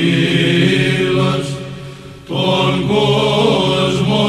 ανατήλας τον κόσμο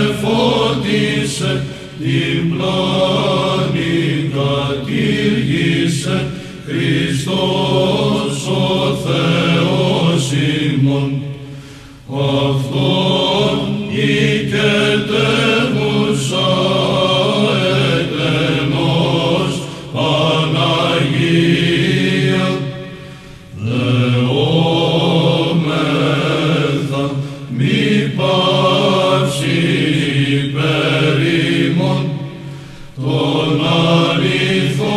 εφώτισε την πλάνη κατήργησε Χριστός ο Θεός ημών. Αυτόν οικετεύουσα εκτενός Παναγία υπέρ ημών των αληθών